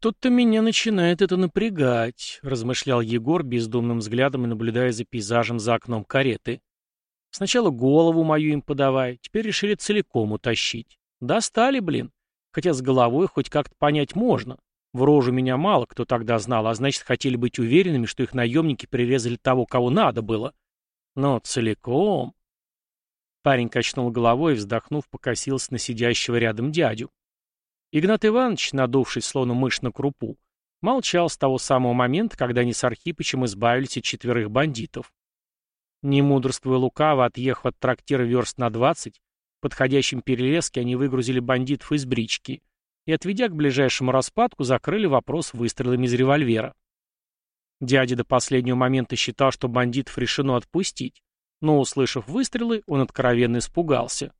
«Что-то меня начинает это напрягать», — размышлял Егор бездумным взглядом и наблюдая за пейзажем за окном кареты. «Сначала голову мою им подавай, теперь решили целиком утащить. Достали, блин. Хотя с головой хоть как-то понять можно. В рожу меня мало кто тогда знал, а значит, хотели быть уверенными, что их наемники прирезали того, кого надо было. Но целиком...» Парень качнул головой и, вздохнув, покосился на сидящего рядом дядю. Игнат Иванович, надувшись словно мышь на крупу, молчал с того самого момента, когда они с Архипычем избавились от четверых бандитов. Не мудрствуя лукаво, отъехав от трактира верст на двадцать, в подходящем перелеске они выгрузили бандитов из брички и, отведя к ближайшему распадку, закрыли вопрос выстрелами из револьвера. Дядя до последнего момента считал, что бандитов решено отпустить, но, услышав выстрелы, он откровенно испугался.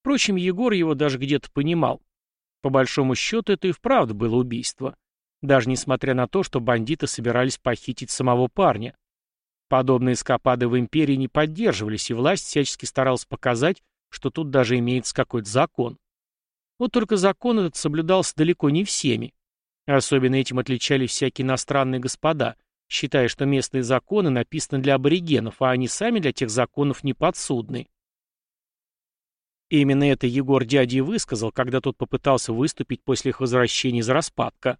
Впрочем, Егор его даже где-то понимал. По большому счету, это и вправду было убийство. Даже несмотря на то, что бандиты собирались похитить самого парня. Подобные эскапады в империи не поддерживались, и власть всячески старалась показать, что тут даже имеется какой-то закон. Вот только закон этот соблюдался далеко не всеми. Особенно этим отличались всякие иностранные господа, считая, что местные законы написаны для аборигенов, а они сами для тех законов не подсудны. И именно это Егор дяде и высказал, когда тот попытался выступить после их возвращения из распадка.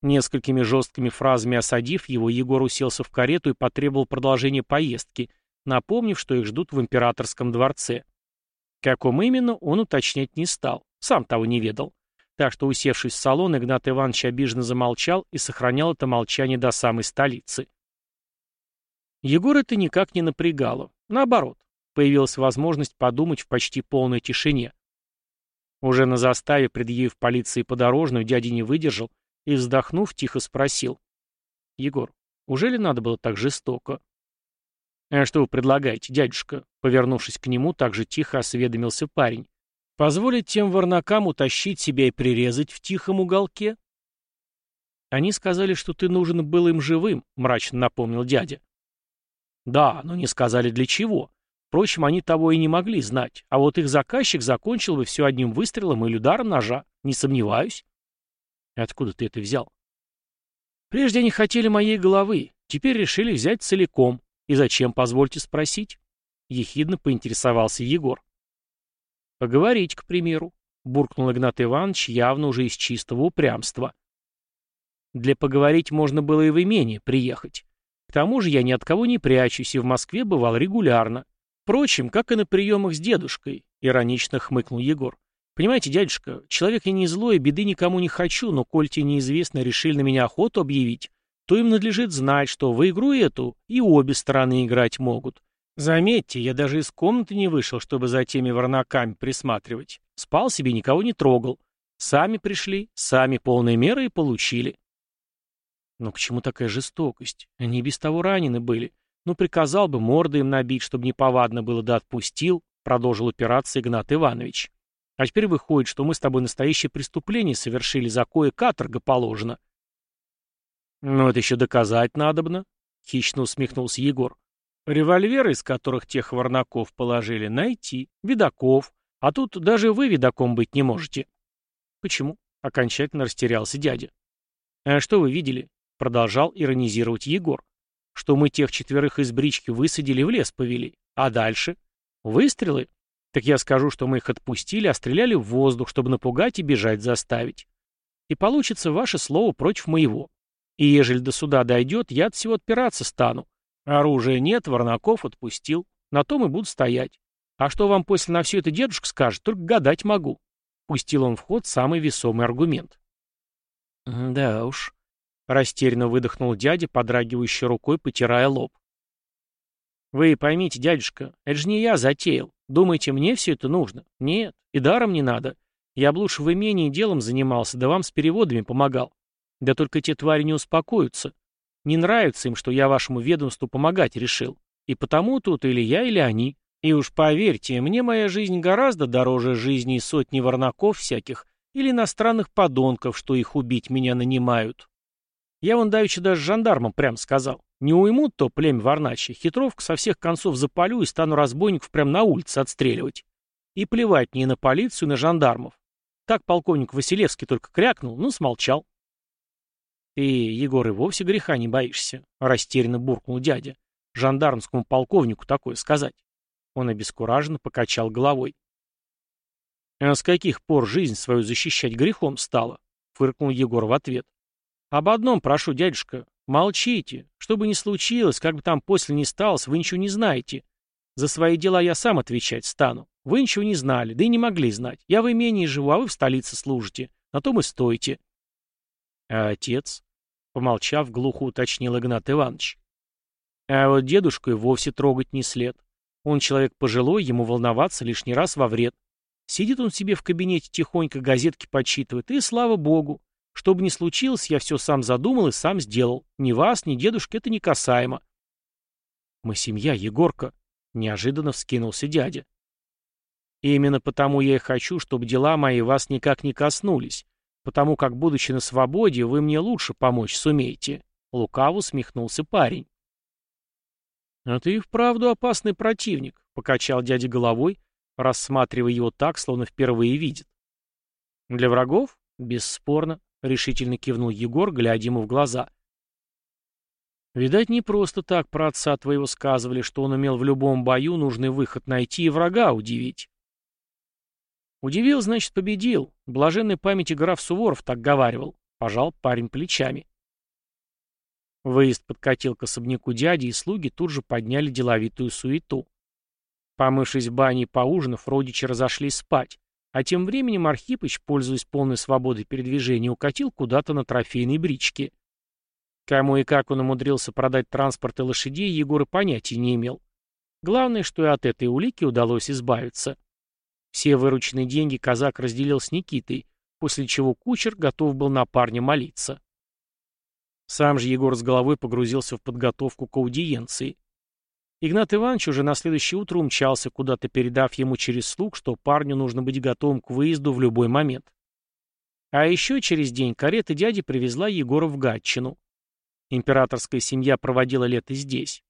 Несколькими жесткими фразами осадив его, Егор уселся в карету и потребовал продолжения поездки, напомнив, что их ждут в императорском дворце. Каком именно, он уточнять не стал, сам того не ведал. Так что, усевшись в салон, Игнат Иванович обиженно замолчал и сохранял это молчание до самой столицы. Егор это никак не напрягало. Наоборот, появилась возможность подумать в почти полной тишине. Уже на заставе, предъявив полиции подорожную, дядя не выдержал и, вздохнув, тихо спросил. «Егор, уже ли надо было так жестоко?» «А что вы предлагаете, дядюшка?» Повернувшись к нему, так же тихо осведомился парень. «Позволить тем варнакам утащить себя и прирезать в тихом уголке?» «Они сказали, что ты нужен был им живым», — мрачно напомнил дядя. «Да, но не сказали для чего. Впрочем, они того и не могли знать, а вот их заказчик закончил бы все одним выстрелом или ударом ножа, не сомневаюсь. Откуда ты это взял? Прежде они хотели моей головы, теперь решили взять целиком. И зачем, позвольте спросить? Ехидно поинтересовался Егор. Поговорить, к примеру, буркнул Игнат Иванович, явно уже из чистого упрямства. Для поговорить можно было и в имение приехать. К тому же я ни от кого не прячусь и в Москве бывал регулярно. Впрочем, как и на приемах с дедушкой, иронично хмыкнул Егор. Понимаете, дядюшка, человек я не злой, беды никому не хочу, но коль те неизвестно решили на меня охоту объявить, то им надлежит знать, что в игру эту и обе стороны играть могут. Заметьте, я даже из комнаты не вышел, чтобы за теми варнаками присматривать. Спал себе, никого не трогал. Сами пришли, сами полные меры и получили. Но к чему такая жестокость? Они без того ранены были. Ну, приказал бы морды им набить, чтобы неповадно было, да отпустил, продолжил упираться Игнат Иванович. А теперь выходит, что мы с тобой настоящее преступление совершили, за кое каторга положена. Ну, это еще доказать надобно, хищно усмехнулся Егор. Револьверы, из которых тех варнаков положили, найти, видаков, а тут даже вы видаком быть не можете. Почему? Окончательно растерялся дядя. А что вы видели? Продолжал иронизировать Егор что мы тех четверых из брички высадили в лес повели. А дальше? Выстрелы? Так я скажу, что мы их отпустили, а стреляли в воздух, чтобы напугать и бежать заставить. И получится ваше слово против моего. И ежели до суда дойдет, я от всего отпираться стану. Оружия нет, Варнаков отпустил. На том и буду стоять. А что вам после на все это дедушка скажет, только гадать могу. Пустил он в ход самый весомый аргумент. Да уж, Растерянно выдохнул дядя, подрагивающей рукой, потирая лоб. «Вы поймите, дядюшка, это же не я затеял. Думаете, мне все это нужно? Нет, и даром не надо. Я бы лучше в имении делом занимался, да вам с переводами помогал. Да только те твари не успокоятся. Не нравится им, что я вашему ведомству помогать решил. И потому тут или я, или они. И уж поверьте, мне моя жизнь гораздо дороже жизни сотни варнаков всяких или иностранных подонков, что их убить меня нанимают». Я вон давеча даже жандармам прям сказал. Не уймут то племя Варначи, хитровку со всех концов запалю и стану разбойников прям на улице отстреливать. И плевать мне на полицию, на жандармов. так полковник Василевский только крякнул, ну, смолчал. «Ты, Егор, и вовсе греха не боишься», — растерянно буркнул дядя. «Жандармскому полковнику такое сказать». Он обескураженно покачал головой. «А с каких пор жизнь свою защищать грехом стала?» — фыркнул Егор в ответ. «Об одном прошу, дядюшка, молчите. Что бы ни случилось, как бы там после ни сталось, вы ничего не знаете. За свои дела я сам отвечать стану. Вы ничего не знали, да и не могли знать. Я в имении живу, а вы в столице служите. На том и стоите». «А отец?» — помолчав, глухо уточнил Игнат Иванович. «А вот дедушку и вовсе трогать не след. Он человек пожилой, ему волноваться лишний раз во вред. Сидит он себе в кабинете тихонько, газетки подсчитывает, и слава богу. Что бы ни случилось, я все сам задумал и сам сделал. Ни вас, ни дедушки это не касаемо. Мы семья, Егорка. Неожиданно вскинулся дядя. И именно потому я и хочу, чтобы дела мои вас никак не коснулись. Потому как, будучи на свободе, вы мне лучше помочь сумеете. Лукаво усмехнулся парень. «А ты и вправду опасный противник», — покачал дядя головой, рассматривая его так, словно впервые видит. «Для врагов? Бесспорно», — решительно кивнул Егор, глядя ему в глаза. «Видать, не просто так про отца твоего сказывали, что он умел в любом бою нужный выход найти и врага удивить». «Удивил, значит, победил. Блаженной памяти граф Суворов так говаривал», — пожал парень плечами. Выезд подкатил к особняку дяди, и слуги тут же подняли деловитую суету. Помывшись в бане и поужинав, родичи разошлись спать, а тем временем Архипыч, пользуясь полной свободой передвижения, укатил куда-то на трофейной бричке. Кому и как он умудрился продать транспорт и лошадей, Егор и понятия не имел. Главное, что и от этой улики удалось избавиться. Все вырученные деньги казак разделил с Никитой, после чего кучер готов был на парня молиться. Сам же Егор с головой погрузился в подготовку к аудиенции. Игнат Иванович уже на следующее утро умчался куда-то, передав ему через слуг, что парню нужно быть готовым к выезду в любой момент. А еще через день карета дяди привезла Егора в Гатчину. Императорская семья проводила лето здесь.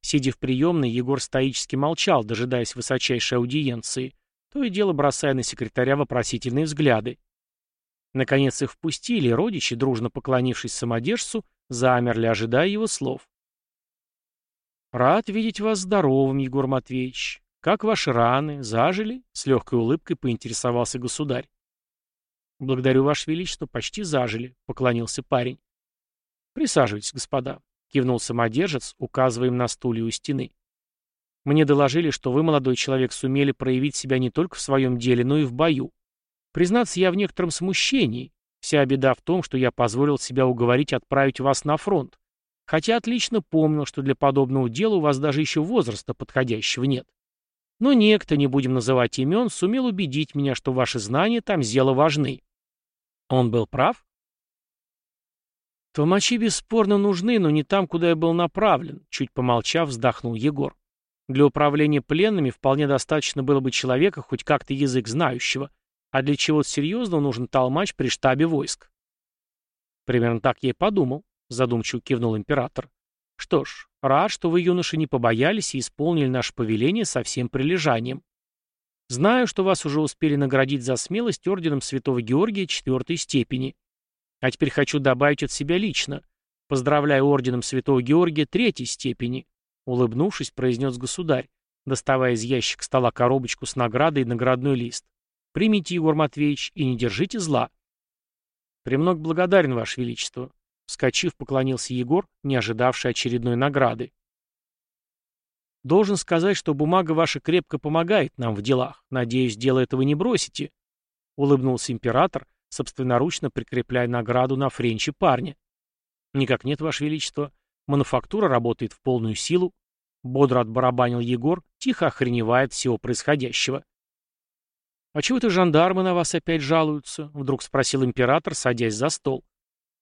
Сидя в приемной, Егор стоически молчал, дожидаясь высочайшей аудиенции, то и дело бросая на секретаря вопросительные взгляды. Наконец их впустили, родичи, дружно поклонившись самодержцу, замерли, ожидая его слов. «Рад видеть вас здоровым, Егор Матвеевич. Как ваши раны? Зажили?» — с легкой улыбкой поинтересовался государь. «Благодарю, Ваше Величество, почти зажили», — поклонился парень. «Присаживайтесь, господа», — кивнул самодержец, указывая им на стулья у стены. «Мне доложили, что вы, молодой человек, сумели проявить себя не только в своем деле, но и в бою. Признаться, я в некотором смущении. Вся беда в том, что я позволил себя уговорить отправить вас на фронт. Хотя отлично помнил, что для подобного дела у вас даже еще возраста подходящего нет. Но некто, не будем называть имен, сумел убедить меня, что ваши знания там зело важны. Он был прав? Толмачи бесспорно нужны, но не там, куда я был направлен, чуть помолчав, вздохнул Егор. Для управления пленными вполне достаточно было бы человека, хоть как-то язык знающего, а для чего-то серьезного нужен толмач при штабе войск. Примерно так я и подумал, задумчиво кивнул император. Что ж, рад, что вы, юноши, не побоялись и исполнили наше повеление со всем прилежанием. Знаю, что вас уже успели наградить за смелость орденом Святого Георгия четвертой степени. А теперь хочу добавить от себя лично. Поздравляю орденом Святого Георгия третьей степени, улыбнувшись, произнес государь, доставая из ящика стола коробочку с наградой и наградной лист. Примите, Егор Матвеевич, и не держите зла. Премног благодарен, Ваше Величество. Вскочив, поклонился Егор, не ожидавший очередной награды. Должен сказать, что бумага ваша крепко помогает нам в делах. Надеюсь, дело этого не бросите. Улыбнулся император, собственноручно прикрепляя награду на френче парня. Никак нет, Ваше Величество. Мануфактура работает в полную силу. Бодро отбарабанил Егор, тихо охреневая от всего происходящего. «А чего это жандармы на вас опять жалуются?» — вдруг спросил император, садясь за стол.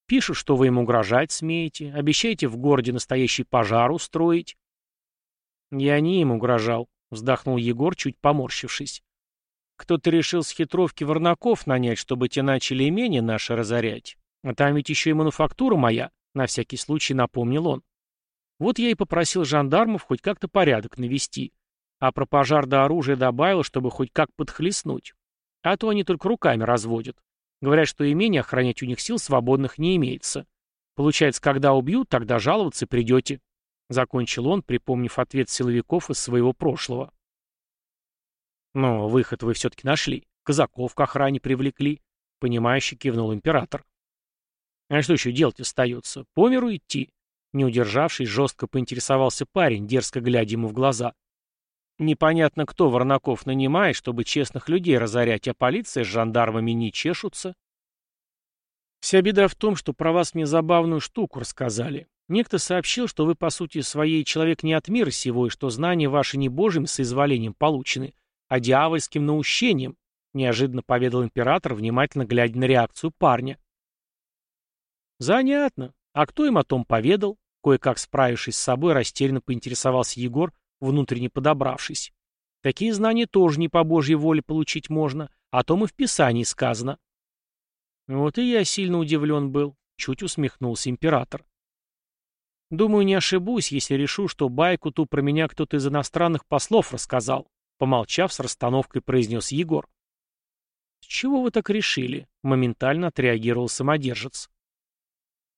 «Пишут, что вы им угрожать смеете, обещаете в городе настоящий пожар устроить». «Я не им угрожал», — вздохнул Егор, чуть поморщившись. «Кто-то решил с хитровки ворнаков нанять, чтобы те начали имение наше разорять. А там ведь еще и мануфактура моя», — на всякий случай напомнил он. «Вот я и попросил жандармов хоть как-то порядок навести» а про пожар до оружия добавил, чтобы хоть как подхлестнуть. А то они только руками разводят. Говорят, что имение охранять у них сил свободных не имеется. Получается, когда убьют, тогда жаловаться придете. Закончил он, припомнив ответ силовиков из своего прошлого. Но выход вы все-таки нашли. Казаков к охране привлекли. Понимающе кивнул император. А что еще делать остается? По миру идти? Не удержавшись, жестко поинтересовался парень, дерзко глядя ему в глаза. Непонятно, кто Варнаков нанимает, чтобы честных людей разорять, а полиция с жандармами не чешутся. Вся беда в том, что про вас мне забавную штуку рассказали. Некто сообщил, что вы, по сути, своей человек не от мира сего, и что знания ваши не божьим соизволением получены, а дьявольским наущением, неожиданно поведал император, внимательно глядя на реакцию парня. Занятно. А кто им о том поведал? Кое-как справившись с собой, растерянно поинтересовался Егор, внутренне подобравшись. Такие знания тоже не по Божьей воле получить можно, о том и в Писании сказано. Вот и я сильно удивлен был, чуть усмехнулся император. Думаю, не ошибусь, если решу, что байку ту про меня кто-то из иностранных послов рассказал, помолчав с расстановкой произнес Егор. «С чего вы так решили?» — моментально отреагировал самодержец.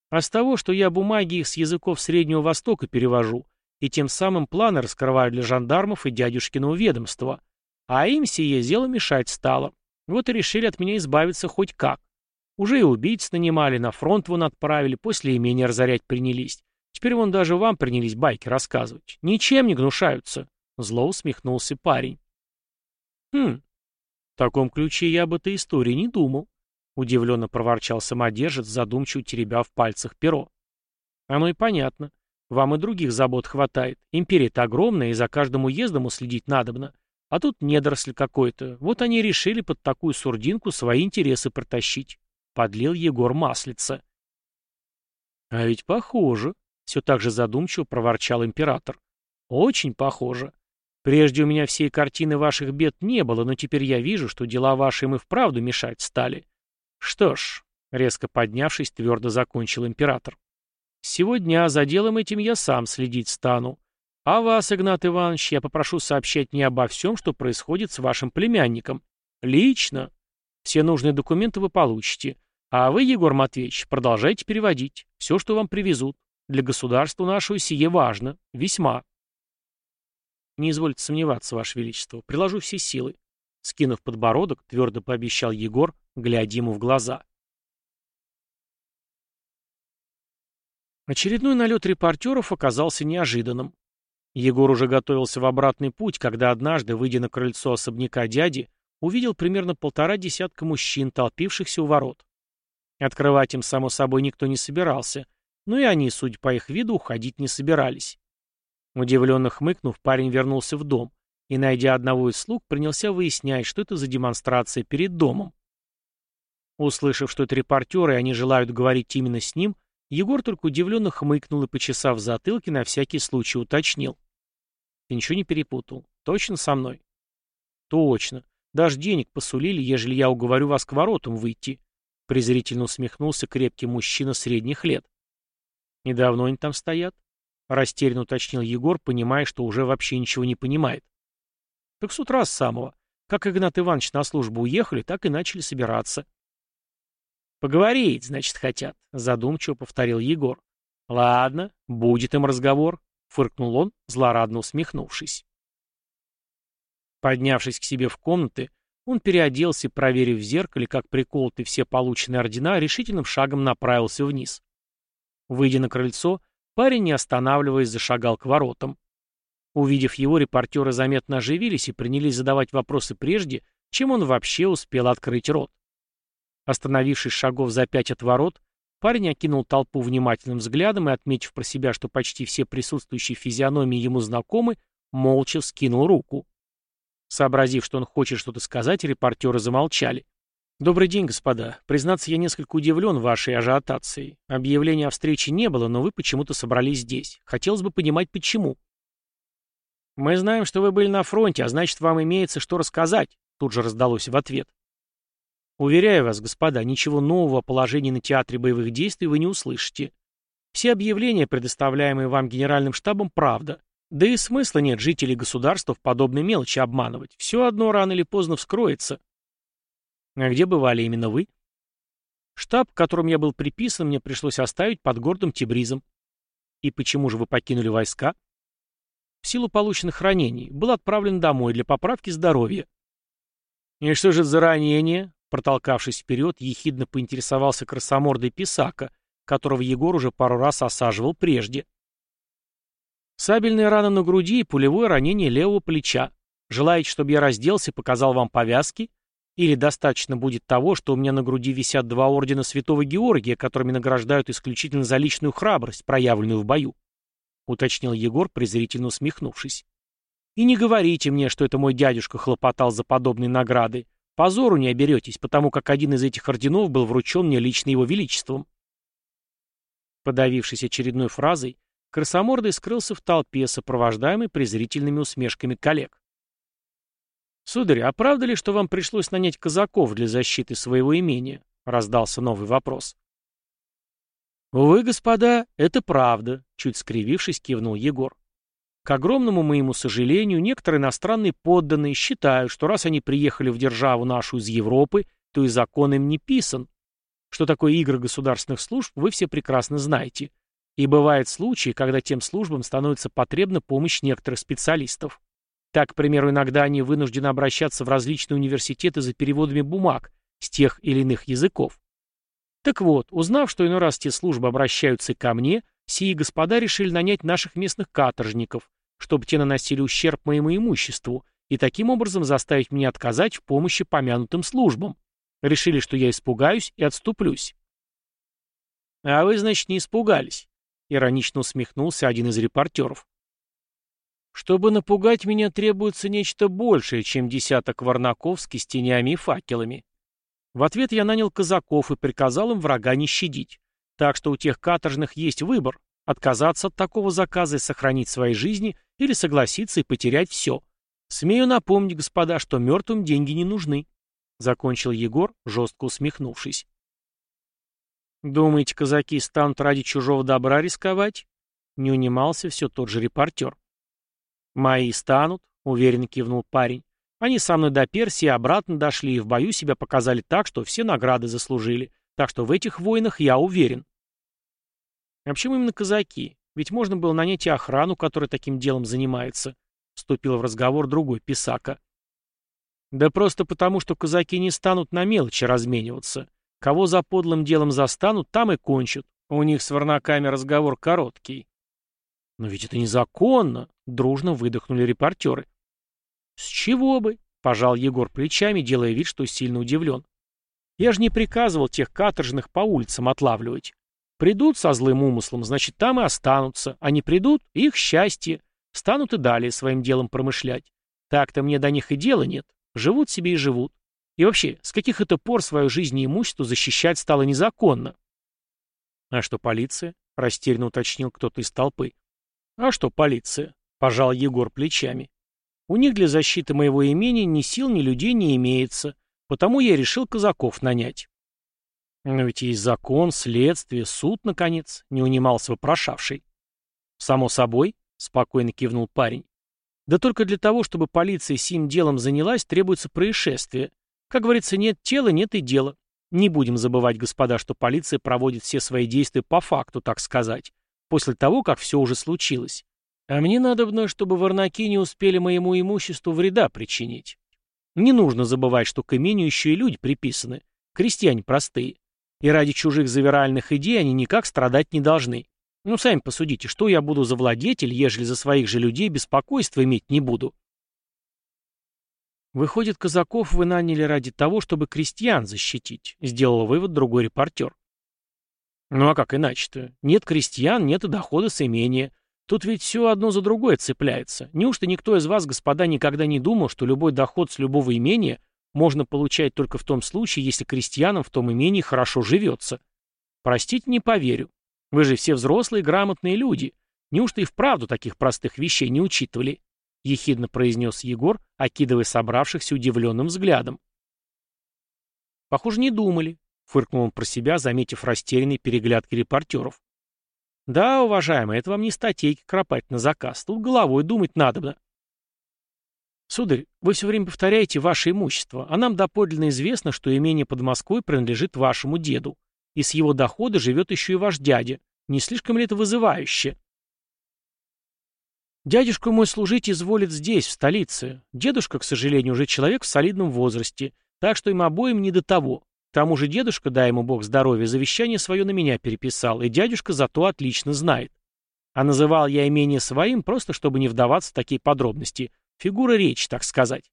«А с того, что я бумаги их с языков Среднего Востока перевожу, и тем самым планы раскрываю для жандармов и дядюшкиного ведомства. А им сие дело мешать стало. Вот и решили от меня избавиться хоть как. Уже и убийц нанимали, на фронт вон отправили, после имения разорять принялись. Теперь вон даже вам принялись байки рассказывать. Ничем не гнушаются. Зло усмехнулся парень. Хм, в таком ключе я об этой истории не думал. Удивленно проворчал самодержец, задумчиво теребя в пальцах перо. Оно и понятно. Вам и других забот хватает. Империя-то огромная, и за каждым уездом уследить надобно. А тут недоросль какой-то. Вот они решили под такую сурдинку свои интересы протащить. Подлил Егор маслица. А ведь похоже. Все так же задумчиво проворчал император. Очень похоже. Прежде у меня всей картины ваших бед не было, но теперь я вижу, что дела ваши им и вправду мешать стали. Что ж, резко поднявшись, твердо закончил император. Сегодня за делом этим я сам следить стану. А вас, Игнат Иванович, я попрошу сообщать мне обо всем, что происходит с вашим племянником. Лично. Все нужные документы вы получите. А вы, Егор Матвеевич, продолжайте переводить. Все, что вам привезут. Для государства нашего сие важно. Весьма. Не извольте сомневаться, Ваше Величество. Приложу все силы. Скинув подбородок, твердо пообещал Егор, глядя ему в глаза. Очередной налет репортеров оказался неожиданным. Егор уже готовился в обратный путь, когда однажды, выйдя на крыльцо особняка дяди, увидел примерно полтора десятка мужчин, толпившихся у ворот. Открывать им, само собой, никто не собирался, но и они, судя по их виду, уходить не собирались. Удивленно хмыкнув, парень вернулся в дом и, найдя одного из слуг, принялся выяснять, что это за демонстрация перед домом. Услышав, что это репортеры, и они желают говорить именно с ним, Егор только удивленно хмыкнул и, почесав затылки, на всякий случай уточнил. «Ты ничего не перепутал? Точно со мной?» «Точно. Даже денег посулили, ежели я уговорю вас к воротам выйти», — презрительно усмехнулся крепкий мужчина средних лет. «Недавно они там стоят?» — растерянно уточнил Егор, понимая, что уже вообще ничего не понимает. «Так с утра с самого. Как Игнат Иванович на службу уехали, так и начали собираться». «Поговорить, значит, хотят», — задумчиво повторил Егор. «Ладно, будет им разговор», — фыркнул он, злорадно усмехнувшись. Поднявшись к себе в комнаты, он переоделся проверив в зеркале, как приколоты все полученные ордена, решительным шагом направился вниз. Выйдя на крыльцо, парень, не останавливаясь, зашагал к воротам. Увидев его, репортеры заметно оживились и принялись задавать вопросы прежде, чем он вообще успел открыть рот. Остановившись шагов за пять от ворот, парень окинул толпу внимательным взглядом и, отметив про себя, что почти все присутствующие физиономии ему знакомы, молча скинул руку. Сообразив, что он хочет что-то сказать, репортеры замолчали. «Добрый день, господа. Признаться, я несколько удивлен вашей ажиотацией. Объявления о встрече не было, но вы почему-то собрались здесь. Хотелось бы понимать, почему». «Мы знаем, что вы были на фронте, а значит, вам имеется что рассказать», тут же раздалось в ответ. Уверяю вас, господа, ничего нового о положении на театре боевых действий вы не услышите. Все объявления, предоставляемые вам генеральным штабом, правда. Да и смысла нет жителей государства в подобной мелочи обманывать. Все одно рано или поздно вскроется. А где бывали именно вы? Штаб, к которому я был приписан, мне пришлось оставить под городом Тибризом. И почему же вы покинули войска? В силу полученных ранений. Был отправлен домой для поправки здоровья. И что же за ранение? Протолкавшись вперед, ехидно поинтересовался красомордый писака, которого Егор уже пару раз осаживал прежде. Сабельная рана на груди и пулевое ранение левого плеча. Желаете, чтобы я разделся и показал вам повязки? Или достаточно будет того, что у меня на груди висят два ордена Святого Георгия, которыми награждают исключительно за личную храбрость, проявленную в бою?» — уточнил Егор, презрительно усмехнувшись. «И не говорите мне, что это мой дядюшка хлопотал за подобные награды. Позору не оберетесь, потому как один из этих орденов был вручен мне лично его величеством». Подавившись очередной фразой, красомордый скрылся в толпе, сопровождаемый презрительными усмешками коллег. «Сударь, а правда ли, что вам пришлось нанять казаков для защиты своего имения?» — раздался новый вопрос. «Увы, господа, это правда», — чуть скривившись, кивнул Егор. К огромному моему сожалению, некоторые иностранные подданные считают, что раз они приехали в державу нашу из Европы, то и закон им не писан. Что такое игры государственных служб, вы все прекрасно знаете. И бывают случаи, когда тем службам становится потребна помощь некоторых специалистов. Так, к примеру, иногда они вынуждены обращаться в различные университеты за переводами бумаг с тех или иных языков. Так вот, узнав, что иной раз те службы обращаются ко мне, сии господа решили нанять наших местных каторжников, чтобы те наносили ущерб моему имуществу, и таким образом заставить меня отказать в помощи помянутым службам. Решили, что я испугаюсь и отступлюсь. «А вы, значит, не испугались?» — иронично усмехнулся один из репортеров. Чтобы напугать меня, требуется нечто большее, чем десяток варнаков с кистенями и факелами. В ответ я нанял казаков и приказал им врага не щадить. Так что у тех каторжных есть выбор – отказаться от такого заказа и сохранить свои жизни, или согласиться и потерять все. Смею напомнить, господа, что мертвым деньги не нужны. Закончил Егор, жестко усмехнувшись. Думаете, казаки станут ради чужого добра рисковать? Не унимался все тот же репортер. «Мои станут», — уверенно кивнул парень. «Они со мной до Персии обратно дошли и в бою себя показали так, что все награды заслужили. Так что в этих войнах я уверен». «А почему именно казаки? Ведь можно было нанять и охрану, которая таким делом занимается», — вступил в разговор другой писака. «Да просто потому, что казаки не станут на мелочи размениваться. Кого за подлым делом застанут, там и кончат. У них с варнаками разговор короткий. «Но ведь это незаконно!» — дружно выдохнули репортеры. «С чего бы?» — пожал Егор плечами, делая вид, что сильно удивлен. «Я же не приказывал тех каторжных по улицам отлавливать. Придут со злым умыслом, значит, там и останутся. Не придут — их счастье. Станут и далее своим делом промышлять. Так-то мне до них и дела нет. Живут себе и живут. И вообще, с каких это пор свою жизнь и имущество защищать стало незаконно?» «А что полиция?» — растерянно уточнил кто-то из толпы. «А что полиция?» — пожал Егор плечами. «У них для защиты моего имени ни сил, ни людей не имеется, потому я решил казаков нанять». «Но ведь есть закон, следствие, суд, наконец», — не унимался вопрошавший. «Само собой», — спокойно кивнул парень. «Да только для того, чтобы полиция сим делом занялась, требуется происшествие. Как говорится, нет тела, нет и дела. Не будем забывать, господа, что полиция проводит все свои действия по факту, так сказать после того, как все уже случилось. А мне надо, чтобы варнаки не успели моему имуществу вреда причинить. Не нужно забывать, что к имению еще и люди приписаны, крестьяне простые. И ради чужих завиральных идей они никак страдать не должны. Ну, сами посудите, что я буду за владетель, ежели за своих же людей беспокойства иметь не буду? Выходит, казаков вы наняли ради того, чтобы крестьян защитить, сделал вывод другой репортер. Ну а как иначе-то? Нет крестьян, нет и дохода с имения. Тут ведь все одно за другое цепляется. Неужто никто из вас, господа, никогда не думал, что любой доход с любого имения можно получать только в том случае, если крестьянам в том имении хорошо живется? Простите, не поверю. Вы же все взрослые грамотные люди. Неужто и вправду таких простых вещей не учитывали? Ехидно произнес Егор, окидывая собравшихся удивленным взглядом. Похоже, не думали, — фыркнул он про себя, заметив растерянный переглядки репортеров. «Да, уважаемый, это вам не статейки кропать на заказ. Тут головой думать надо. Сударь, вы все время повторяете ваше имущество, а нам доподлинно известно, что имение под Москвой принадлежит вашему деду, и с его дохода живет еще и ваш дядя. Не слишком ли это вызывающе? Дядюшка мой служить изволит здесь, в столице. Дедушка, к сожалению, уже человек в солидном возрасте, так что им обоим не до того. К тому же дедушка, дай ему бог здоровья, завещание свое на меня переписал, и дядюшка зато отлично знает. А называл я имение своим, просто чтобы не вдаваться в такие подробности. Фигура речи, так сказать.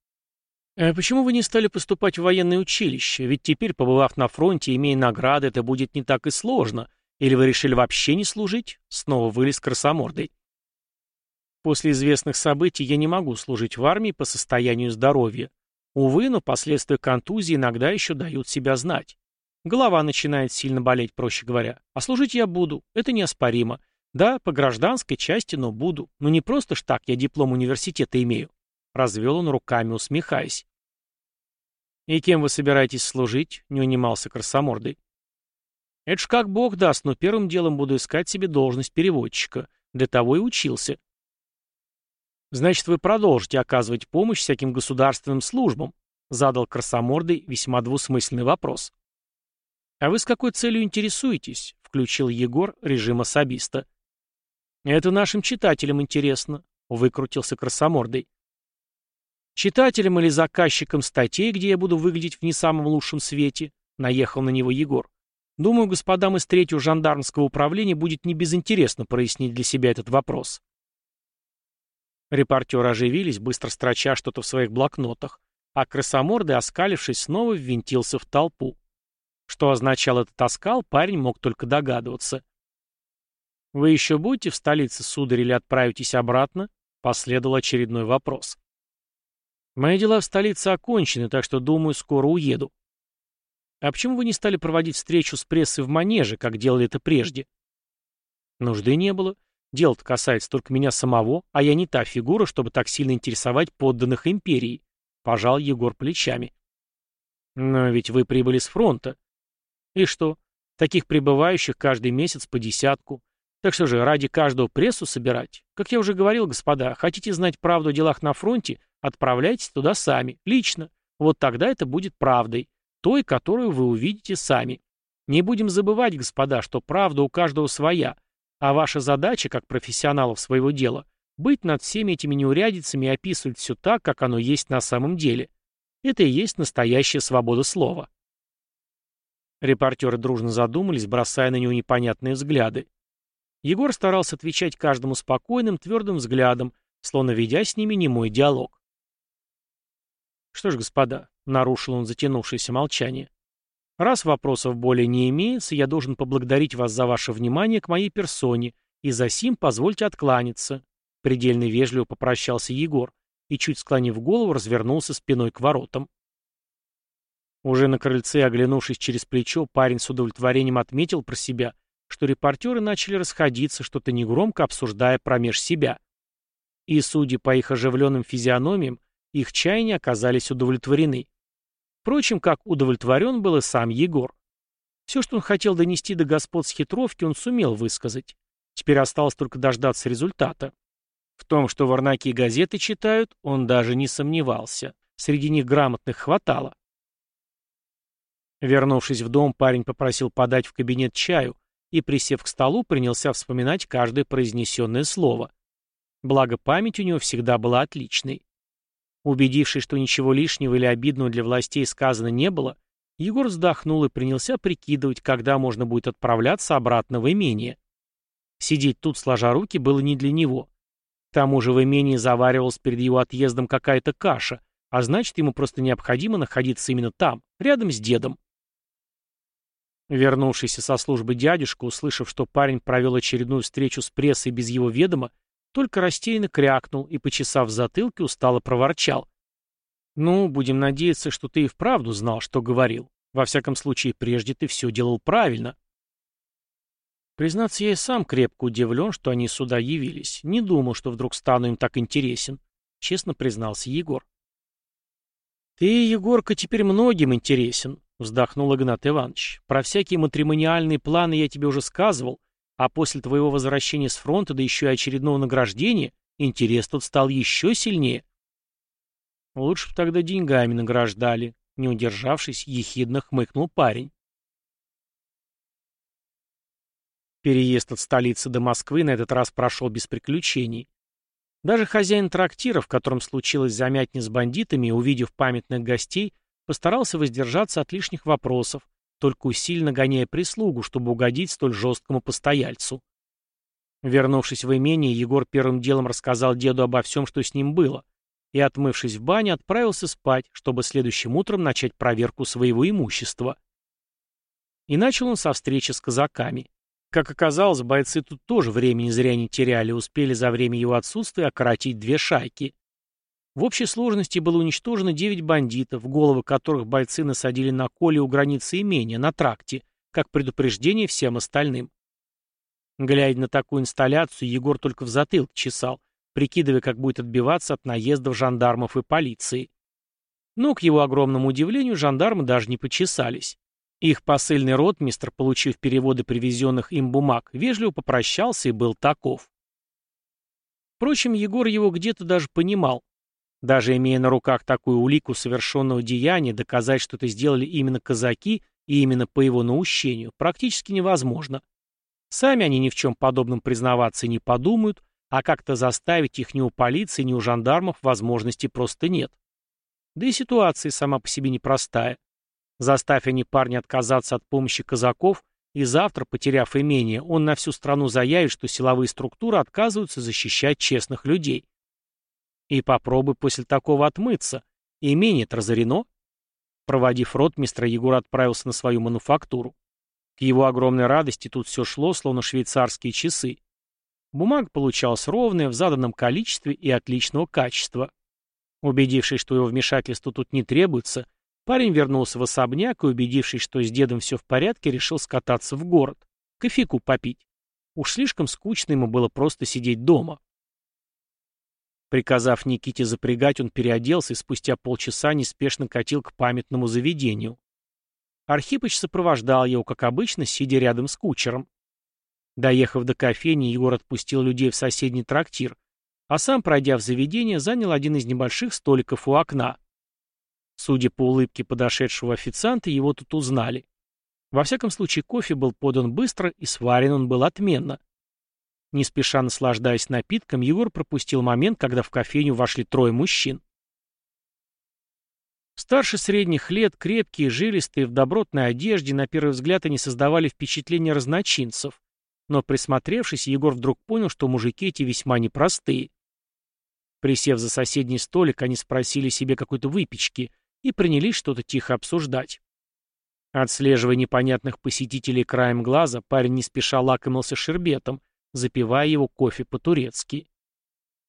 А почему вы не стали поступать в военное училище? Ведь теперь, побывав на фронте, имея награды, это будет не так и сложно. Или вы решили вообще не служить? Снова вылез красомордой. После известных событий я не могу служить в армии по состоянию здоровья. Увы, но последствия контузии иногда еще дают себя знать. Голова начинает сильно болеть, проще говоря. А служить я буду, это неоспоримо. Да, по гражданской части, но буду. Но не просто ж так я диплом университета имею. Развел он руками, усмехаясь. «И кем вы собираетесь служить?» — не унимался красомордый. «Это ж как бог даст, но первым делом буду искать себе должность переводчика. Для того и учился». «Значит, вы продолжите оказывать помощь всяким государственным службам?» — задал красомордый весьма двусмысленный вопрос. «А вы с какой целью интересуетесь?» — включил Егор режим особиста. «Это нашим читателям интересно», — выкрутился красомордый. «Читателям или заказчикам статей, где я буду выглядеть в не самом лучшем свете?» — наехал на него Егор. «Думаю, господам из третьего жандармского управления будет не безинтересно прояснить для себя этот вопрос». Репортеры оживились, быстро строча что-то в своих блокнотах, а крысомордый, оскалившись, снова ввинтился в толпу. Что означал этот оскал, парень мог только догадываться. «Вы еще будете в столице, сударь, или отправитесь обратно?» — последовал очередной вопрос. «Мои дела в столице окончены, так что, думаю, скоро уеду». «А почему вы не стали проводить встречу с прессой в манеже, как делали это прежде?» «Нужды не было. Дело-то касается только меня самого, а я не та фигура, чтобы так сильно интересовать подданных империи. Пожал Егор плечами. Но ведь вы прибыли с фронта. И что? Таких прибывающих каждый месяц по десятку. Так что же, ради каждого прессу собирать? Как я уже говорил, господа, хотите знать правду о делах на фронте, отправляйтесь туда сами, лично. Вот тогда это будет правдой, той, которую вы увидите сами. Не будем забывать, господа, что правда у каждого своя, а ваша задача, как профессионалов своего дела, быть над всеми этими неурядицами и описывать все так, как оно есть на самом деле. Это и есть настоящая свобода слова. Репортеры дружно задумались, бросая на него непонятные взгляды. Егор старался отвечать каждому спокойным, твердым взглядом, словно ведя с ними немой диалог. «Что ж, господа», — нарушил он затянувшееся молчание, Раз вопросов более не имеется, я должен поблагодарить вас за ваше внимание к моей персоне, и за сим позвольте откланяться. Предельно вежливо попрощался Егор и, чуть склонив голову, развернулся спиной к воротам. Уже на крыльце, оглянувшись через плечо, парень с удовлетворением отметил про себя, что репортеры начали расходиться, что-то негромко обсуждая промеж себя. И, судя по их оживленным физиономиям, их чаяния оказались удовлетворены. Впрочем, как удовлетворен был и сам Егор. Все, что он хотел донести до господ с хитровки, он сумел высказать. Теперь осталось только дождаться результата. В том, что варнаки газеты читают, он даже не сомневался. Среди них грамотных хватало. Вернувшись в дом, парень попросил подать в кабинет чаю и, присев к столу, принялся вспоминать каждое произнесенное слово. Благо, память у него всегда была отличной. Убедившись, что ничего лишнего или обидного для властей сказано не было, Егор вздохнул и принялся прикидывать, когда можно будет отправляться обратно в имение. Сидеть тут, сложа руки, было не для него. К тому же в имении заваривалась перед его отъездом какая-то каша, а значит, ему просто необходимо находиться именно там, рядом с дедом. Вернувшийся со службы дядюшка, услышав, что парень провел очередную встречу с прессой без его ведома, только растерянно крякнул и, почесав затылки, устало проворчал. «Ну, будем надеяться, что ты и вправду знал, что говорил. Во всяком случае, прежде ты все делал правильно». Признаться, я и сам крепко удивлен, что они сюда явились. Не думал, что вдруг стану им так интересен, — честно признался Егор. «Ты, Егорка, теперь многим интересен», — вздохнул Игнат Иванович. «Про всякие матримониальные планы я тебе уже сказывал, а после твоего возвращения с фронта, да еще и очередного награждения, интерес тут стал еще сильнее. Лучше бы тогда деньгами награждали, не удержавшись, ехидно хмыкнул парень. Переезд от столицы до Москвы на этот раз прошел без приключений. Даже хозяин трактира, в котором случилось замятня с бандитами, увидев памятных гостей, постарался воздержаться от лишних вопросов, только усиленно гоняя прислугу, чтобы угодить столь жесткому постояльцу. Вернувшись в имение, Егор первым делом рассказал деду обо всем, что с ним было, и, отмывшись в бане, отправился спать, чтобы следующим утром начать проверку своего имущества. И начал он со встречи с казаками. Как оказалось, бойцы тут тоже времени зря не теряли, успели за время его отсутствия окоротить две шайки. В общей сложности было уничтожено девять бандитов, головы которых бойцы насадили на коле у границы имения, на тракте, как предупреждение всем остальным. Глядя на такую инсталляцию, Егор только в затылок чесал, прикидывая, как будет отбиваться от наездов жандармов и полиции. Но, к его огромному удивлению, жандармы даже не почесались. Их посыльный ротмистр, получив переводы привезенных им бумаг, вежливо попрощался и был таков. Впрочем, Егор его где-то даже понимал. Даже имея на руках такую улику совершенного деяния, доказать, что это сделали именно казаки и именно по его наущению, практически невозможно. Сами они ни в чем подобном признаваться не подумают, а как-то заставить их ни у полиции, ни у жандармов возможности просто нет. Да и ситуация сама по себе непростая. Заставь они парня отказаться от помощи казаков, и завтра, потеряв имение, он на всю страну заявит, что силовые структуры отказываются защищать честных людей. И попробуй после такого отмыться. Имение-то разорено. Проводив ротмистра, Егор отправился на свою мануфактуру. К его огромной радости тут все шло, словно швейцарские часы. Бумага получалась ровная, в заданном количестве и отличного качества. Убедившись, что его вмешательство тут не требуется, парень вернулся в особняк и, убедившись, что с дедом все в порядке, решил скататься в город, кофейку попить. Уж слишком скучно ему было просто сидеть дома. Приказав Никите запрягать, он переоделся и спустя полчаса неспешно катил к памятному заведению. Архипыч сопровождал его, как обычно, сидя рядом с кучером. Доехав до кофейни, Егор отпустил людей в соседний трактир, а сам, пройдя в заведение, занял один из небольших столиков у окна. Судя по улыбке подошедшего официанта, его тут узнали. Во всяком случае, кофе был подан быстро и сварен он был отменно. Не спеша наслаждаясь напитком, Егор пропустил момент, когда в кофейню вошли трое мужчин. Старше средних лет, крепкие, жилистые, в добротной одежде, на первый взгляд они создавали впечатление разночинцев, но присмотревшись, Егор вдруг понял, что мужики эти весьма непростые. Присев за соседний столик, они спросили себе какой-то выпечки и принялись что-то тихо обсуждать. Отслеживая непонятных посетителей краем глаза, парень не спеша лакомился шербетом, запивая его кофе по-турецки.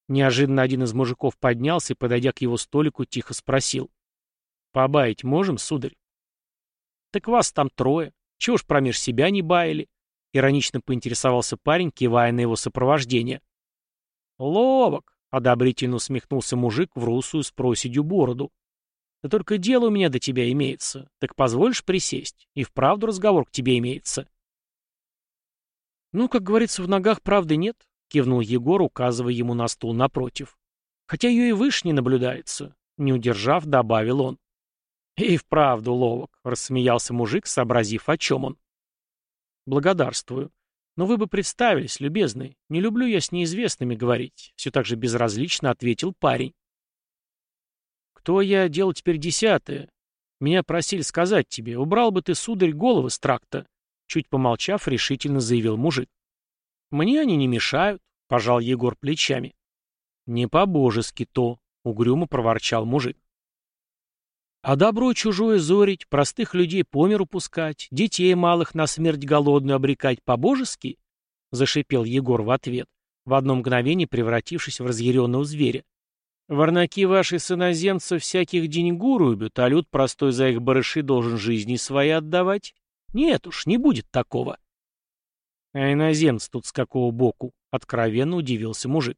Неожиданно один из мужиков поднялся и, подойдя к его столику, тихо спросил. «Побаять можем, сударь?» «Так вас там трое. Чего ж промеж себя не баяли?» Иронично поинтересовался парень, кивая на его сопровождение. «Ловок!» — одобрительно усмехнулся мужик в русую с проседью бороду. «Да только дело у меня до тебя имеется. Так позволишь присесть? И вправду разговор к тебе имеется». «Ну, как говорится, в ногах правды нет», — кивнул Егор, указывая ему на стул напротив. «Хотя ее и выше не наблюдается», — не удержав, добавил он. «И вправду ловок», — рассмеялся мужик, сообразив, о чем он. «Благодарствую. Но вы бы представились, любезный. Не люблю я с неизвестными говорить», — все так же безразлично ответил парень. «Кто я, дело теперь десятое. Меня просили сказать тебе, убрал бы ты, сударь, головы с тракта», — чуть помолчав, решительно заявил мужик. «Мне они не мешают», — пожал Егор плечами. «Не по-божески то», — угрюмо проворчал мужик. А добро чужое зорить, простых людей по миру пускать, детей малых на смерть голодную обрекать по-божески? Зашипел Егор в ответ, в одно мгновение превратившись в разъяренного зверя. Варнаки ваши сыноземцев всяких деньгу рубят, а люд простой за их барыши должен жизни свои отдавать? Нет уж, не будет такого. А иноземцы тут с какого боку? Откровенно удивился мужик.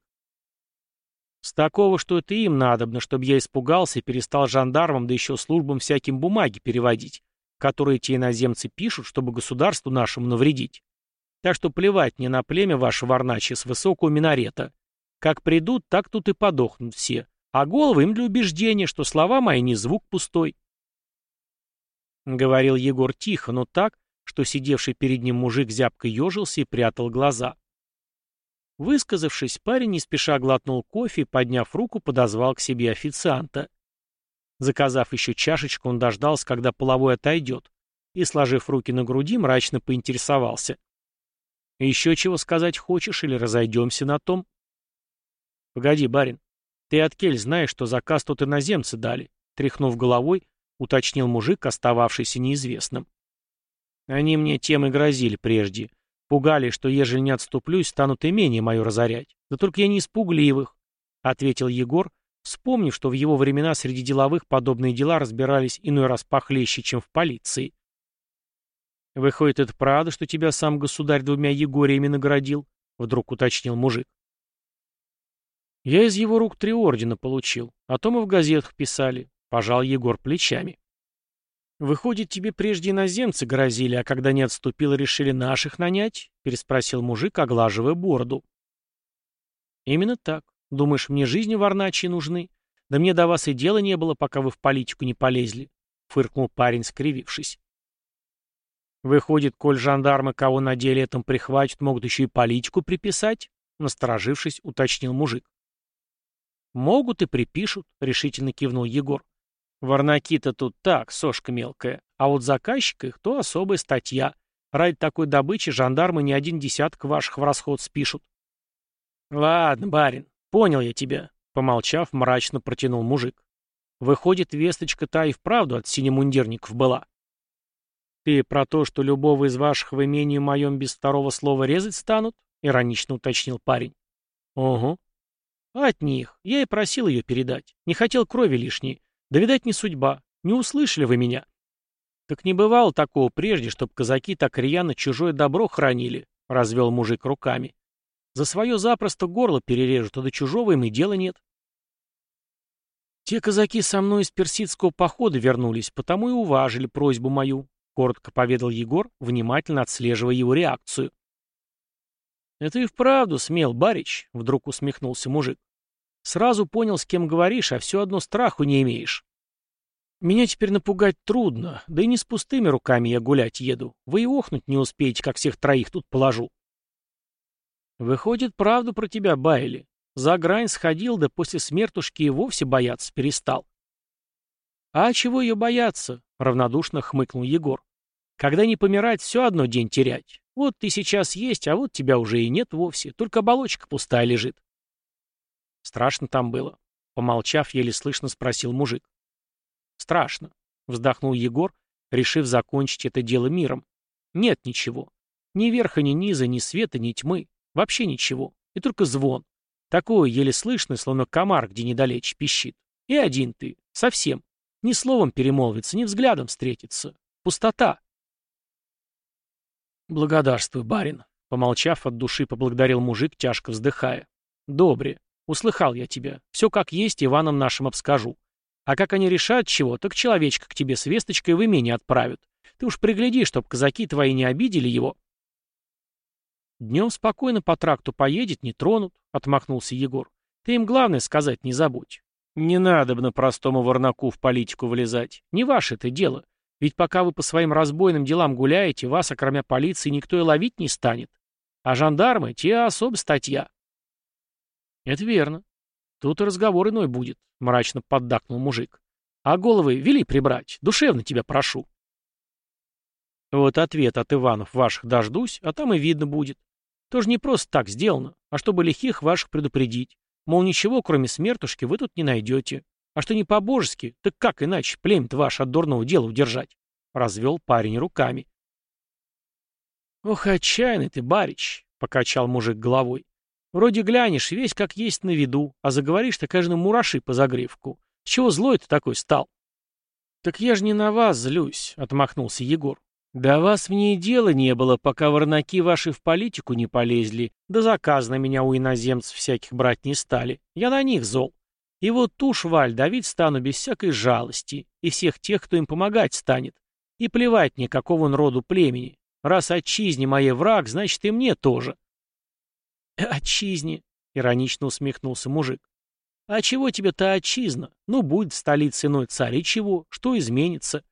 С такого, что это им надобно, чтобы я испугался и перестал жандармам, да еще службам всяким бумаги переводить, которые те иноземцы пишут, чтобы государству нашему навредить. Так что плевать мне на племя ваше варначье с высокого минарета. Как придут, так тут и подохнут все, а головы им для убеждения, что слова мои не звук пустой. Говорил Егор тихо, но так, что сидевший перед ним мужик зябко ежился и прятал глаза. Высказавшись, парень не спеша глотнул кофе и, подняв руку, подозвал к себе официанта. Заказав еще чашечку, он дождался, когда половой отойдет, и, сложив руки на груди, мрачно поинтересовался. «Еще чего сказать хочешь или разойдемся на том?» «Погоди, барин, ты от кель знаешь, что заказ тут иноземцы дали?» Тряхнув головой, уточнил мужик, остававшийся неизвестным. «Они мне тем и грозили прежде. Пугали, что ежели не отступлюсь, станут имение мое разорять. Да только я не из пугливых», — ответил Егор, вспомнив, что в его времена среди деловых подобные дела разбирались иной раз похлеще, чем в полиции. «Выходит, это правда, что тебя сам государь двумя Егориями наградил?» — вдруг уточнил мужик. «Я из его рук три ордена получил, а то мы в газетах писали», — пожал Егор плечами. «Выходит, тебе прежде иноземцы грозили, а когда не отступил, решили наших нанять?» — переспросил мужик, оглаживая бороду. «Именно так. Думаешь, мне жизни варначи нужны? Да мне до вас и дела не было, пока вы в политику не полезли», — фыркнул парень, скривившись. «Выходит, коль жандармы кого на деле этом прихватят, могут еще и политику приписать?» — насторожившись, уточнил мужик. «Могут и припишут», — решительно кивнул Егор. «Варнаки-то тут так, сошка мелкая, а вот заказчик их — то особая статья. Ради такой добычи жандармы не один десяток ваших в расход спишут». «Ладно, барин, понял я тебя», — помолчав, мрачно протянул мужик. «Выходит, весточка та и вправду от синемундирников была». «Ты про то, что любого из ваших в имении моем без второго слова резать станут?» — иронично уточнил парень. «Угу. От них. Я и просил ее передать. Не хотел крови лишней. Да, видать, не судьба. Не услышали вы меня?» «Так не бывало такого прежде, чтобы казаки так рьяно чужое добро хранили», — развел мужик руками. «За свое запросто горло перережут, а до чужого им и дела нет». «Те казаки со мной из персидского похода вернулись, потому и уважили просьбу мою», коротко поведал Егор, внимательно отслеживая его реакцию. «Это и вправду смел, барич», — вдруг усмехнулся мужик. «Сразу понял, с кем говоришь, а все одно страху не имеешь». «Меня теперь напугать трудно, да и не с пустыми руками я гулять еду. Вы и охнуть не успеете, как всех троих тут положу». «Выходит, правду про тебя баяли. За грань сходил, да после смертушки и вовсе бояться перестал». «А чего ее бояться?» — равнодушно хмыкнул Егор. «Когда не помирать, все одно день терять. Вот ты сейчас есть, а вот тебя уже и нет вовсе, только оболочка пустая лежит». Страшно там было. Помолчав, еле слышно спросил мужик. «Страшно», — вздохнул Егор, решив закончить это дело миром. «Нет ничего. Ни верха, ни низа, ни света, ни тьмы. Вообще ничего. И только звон. Такое еле слышно, словно комар где недалече пищит. И один ты. Совсем. Ни словом перемолвиться, ни взглядом встретиться. Пустота. Благодарствуй, барин. Помолчав от души, поблагодарил мужик, тяжко вздыхая. Добре. Услыхал я тебя. Все как есть, Иваном нашим обскажу. А как они решат чего, так человечка к тебе с весточкой в имение отправят. Ты уж пригляди, чтоб казаки твои не обидели его. Днем спокойно по тракту поедет, не тронут, — отмахнулся Егор. Ты им главное сказать не забудь. Не надо бы на простому варнаку в политику влезать. Не ваше это дело. Ведь пока вы по своим разбойным делам гуляете, вас, окромя полиции, никто и ловить не станет. А жандармы — те особая статья. Это верно. Тут и разговор иной будет, — мрачно поддакнул мужик. А головы вели прибрать. Душевно тебя прошу. Вот ответ от Иванов ваших дождусь, а там и видно будет. Тоже не просто так сделано, а чтобы лихих ваших предупредить. Мол, ничего, кроме смертушки, вы тут не найдете. А что не по-божески, так как иначе племя-то ваше от дурного дела удержать? Развел парень руками. Ох, отчаянный ты, барич, покачал мужик головой. Вроде глянешь, весь как есть на виду, а заговоришь ты, каждому мураши по загривку. С чего злой ты такой стал? Так я же не на вас злюсь, отмахнулся Егор. Да вас мне и дела не было, пока варнаки ваши в политику не полезли, да заказ на меня у иноземцев всяких брать не стали. Я на них зол. И вот ту шваль давить стану без всякой жалости, и всех тех, кто им помогать станет. И плевать мне, какого он роду племени. Раз отчизне моей враг, значит и мне тоже. «Отчизне», — иронично усмехнулся мужик. А чего тебе та отчизна? Ну, будет в столице иной царь, и чего? Что изменится?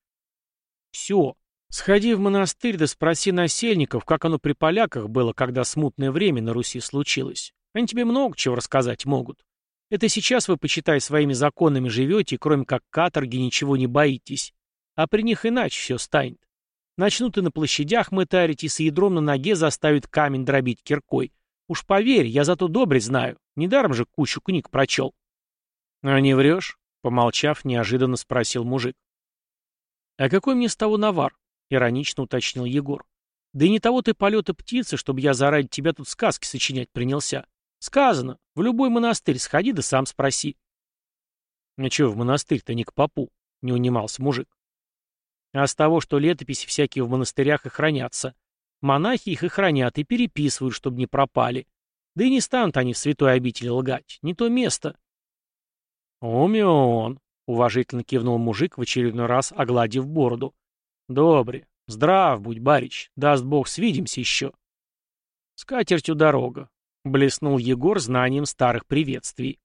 Все. Сходи в монастырь да спроси насельников, как оно при поляках было, когда смутное время на Руси случилось. Они тебе много чего рассказать могут. Это сейчас вы, почитай, своими законами живете, и кроме как каторги ничего не боитесь. А при них иначе все станет. Начнут и на площадях мытарить, и с ядром на ноге заставят камень дробить киркой. Уж поверь, я зато добре знаю. Недаром же кучу книг прочел. — А не врешь? — помолчав, неожиданно спросил мужик. — А какой мне с того навар? — иронично уточнил Егор. — Да и не того ты полета птицы, чтобы я заради тебя тут сказки сочинять принялся. Сказано, в любой монастырь сходи да сам спроси. — А чего в монастырь-то не к попу? — не унимался мужик. А с того, что летописи всякие в монастырях и хранятся. Монахи их и хранят, и переписывают, чтобы не пропали. Да и не станут они в святой обители лгать. Не то место. «Умен», — уважительно кивнул мужик, в очередной раз огладив бороду. «Добре. Здрав будь, барич. Даст бог, свидимся еще». «С катертью дорога», — блеснул Егор знанием старых приветствий.